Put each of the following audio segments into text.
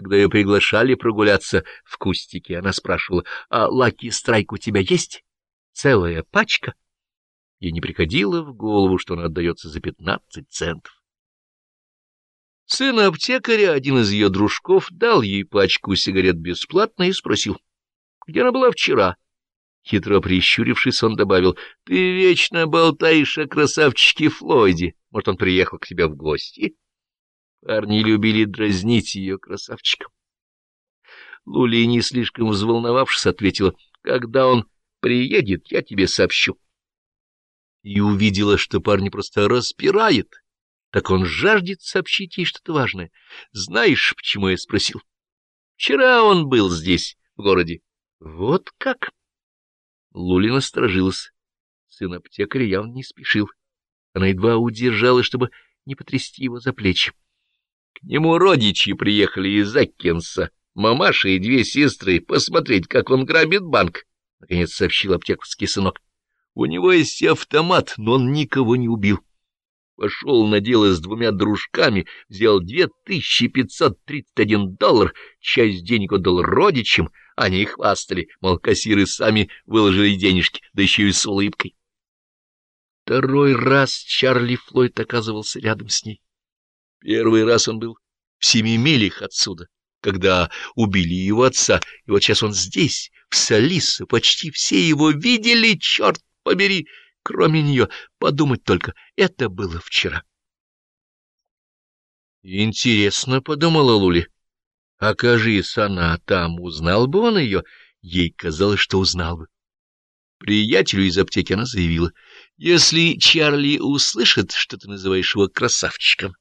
Когда ее приглашали прогуляться в кустики, она спрашивала, «А Lucky Strike у тебя есть? Целая пачка?» Ей не приходило в голову, что она отдается за пятнадцать центов. Сын аптекаря, один из ее дружков, дал ей пачку сигарет бесплатно и спросил, где она была вчера. Хитро прищурившись, он добавил, — Ты вечно болтаешь о красавчике Флойде. Может, он приехал к тебе в гости? Парни любили дразнить ее красавчиком. Лули, не слишком взволновавшись, ответила, — Когда он приедет, я тебе сообщу. И увидела, что парни просто распирает. Так он жаждет сообщить ей что-то важное. Знаешь, почему я спросил? Вчера он был здесь, в городе. Вот как? Лули насторожилась. Сын аптекаря явно не спешил. Она едва удержалась, чтобы не потрясти его за плечи. К нему родичи приехали из Аккенса, мамаша и две сестры, посмотреть, как он грабит банк, — наконец сообщил аптекарский сынок. У него есть автомат, но он никого не убил. Пошел на дело с двумя дружками, взял две тысячи пятьсот тридцать один доллар, часть денег отдал родичам, они хвастали, мол, кассиры сами выложили денежки, да еще и с улыбкой. Второй раз Чарли Флойд оказывался рядом с ней. Первый раз он был в семи милях отсюда, когда убили его отца, и вот сейчас он здесь, в Солисе, почти все его видели, черт побери, кроме нее, подумать только, это было вчера. Интересно, — подумала Лули, Окажись она там, узнал бы он ее? Ей казалось, что узнал бы. Приятелю из аптеки она заявила, если Чарли услышит, что ты называешь его красавчиком,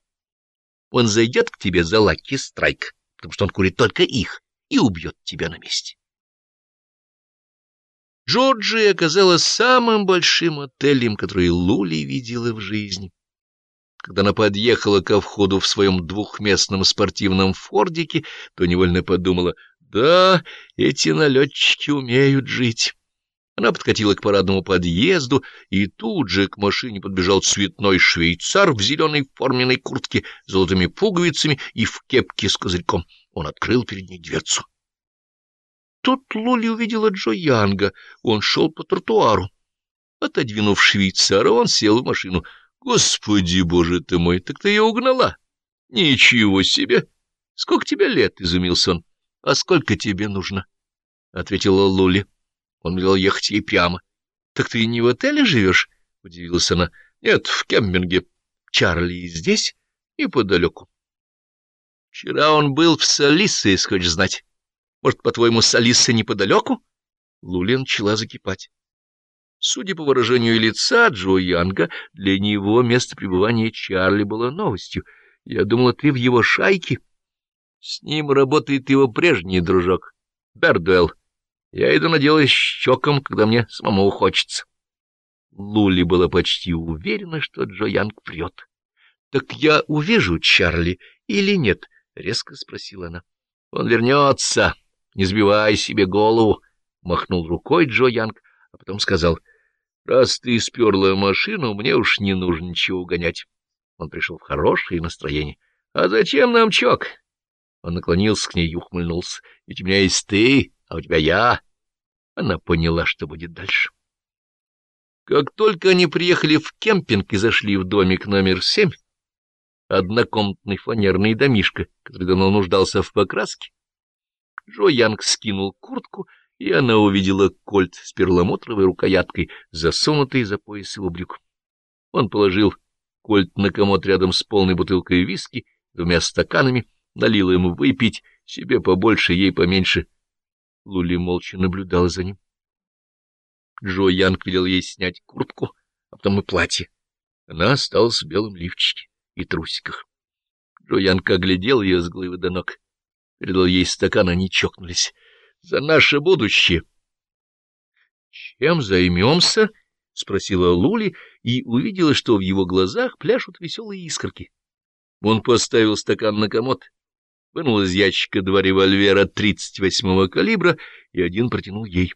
он зайдет к тебе за лаки страйк, потому что он курит только их, и убьет тебя на месте. Джорджия оказалась самым большим отелем, который Лули видела в жизни. Когда она подъехала ко входу в своем двухместном спортивном фордике, то невольно подумала, да, эти налетчики умеют жить. Она подкатила к парадному подъезду, и тут же к машине подбежал цветной швейцар в зеленой форменной куртке с золотыми пуговицами и в кепке с козырьком. Он открыл перед ней дверцу. Тут Лули увидела Джо Янга. Он шел по тротуару. Отодвинув швейцара, он сел в машину — Господи, боже ты мой, так ты ее угнала. Ничего себе! Сколько тебе лет? — изумился он. — А сколько тебе нужно? — ответила Лули. Он велел ехать ей прямо. — Так ты не в отеле живешь? — удивилась она. — Нет, в Кембинге. Чарли здесь? Неподалеку. Вчера он был в Солисе, если хочешь знать. Может, по-твоему, Солиса неподалеку? Лули начала закипать. Судя по выражению лица Джо Янга, для него место пребывания Чарли было новостью. Я думала, ты в его шайке. С ним работает его прежний дружок, Бердуэлл. Я иду на дело щеком, когда мне самому хочется. Лули была почти уверена, что Джо Янг прет. — Так я увижу Чарли или нет? — резко спросила она. — Он вернется. Не сбивай себе голову, — махнул рукой Джо Янг, а потом сказал — Раз ты сперла машину, мне уж не нужно ничего угонять. Он пришел в хорошее настроение. — А зачем нам чок? Он наклонился к ней и ухмыльнулся. — Ведь у меня есть ты, а у тебя я. Она поняла, что будет дальше. Как только они приехали в кемпинг и зашли в домик номер семь, однокомнатный фанерный домишко, который давно нуждался в покраске, Джо Янг скинул куртку и она увидела кольт с перламутровой рукояткой, засунутый за пояс его брюк. Он положил кольт на комод рядом с полной бутылкой виски, двумя стаканами, налил ему выпить, себе побольше, ей поменьше. Лули молча наблюдала за ним. Джо Янг велел ей снять куртку, а потом и платье. Она осталась в белом лифчике и трусиках. Джо Янг оглядел ее с головы до ног, передал ей стакан, они чокнулись — за наше будущее. — Чем займемся? — спросила Лули и увидела, что в его глазах пляшут веселые искорки. Он поставил стакан на комод, вынул из ящика два револьвера 38-го калибра и один протянул ей.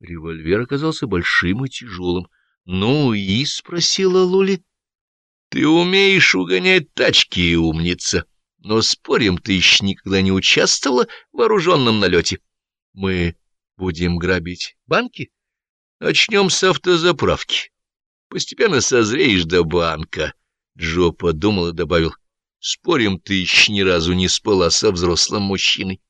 Револьвер оказался большим и тяжелым. — Ну и? — спросила Лули. — Ты умеешь угонять тачки, умница. Но, спорим, ты еще никогда не участвовала в вооруженном налете. Мы будем грабить банки? Начнем с автозаправки. Постепенно созреешь до банка. Джо подумал и добавил — Спорим, ты еще ни разу не спала со взрослым мужчиной.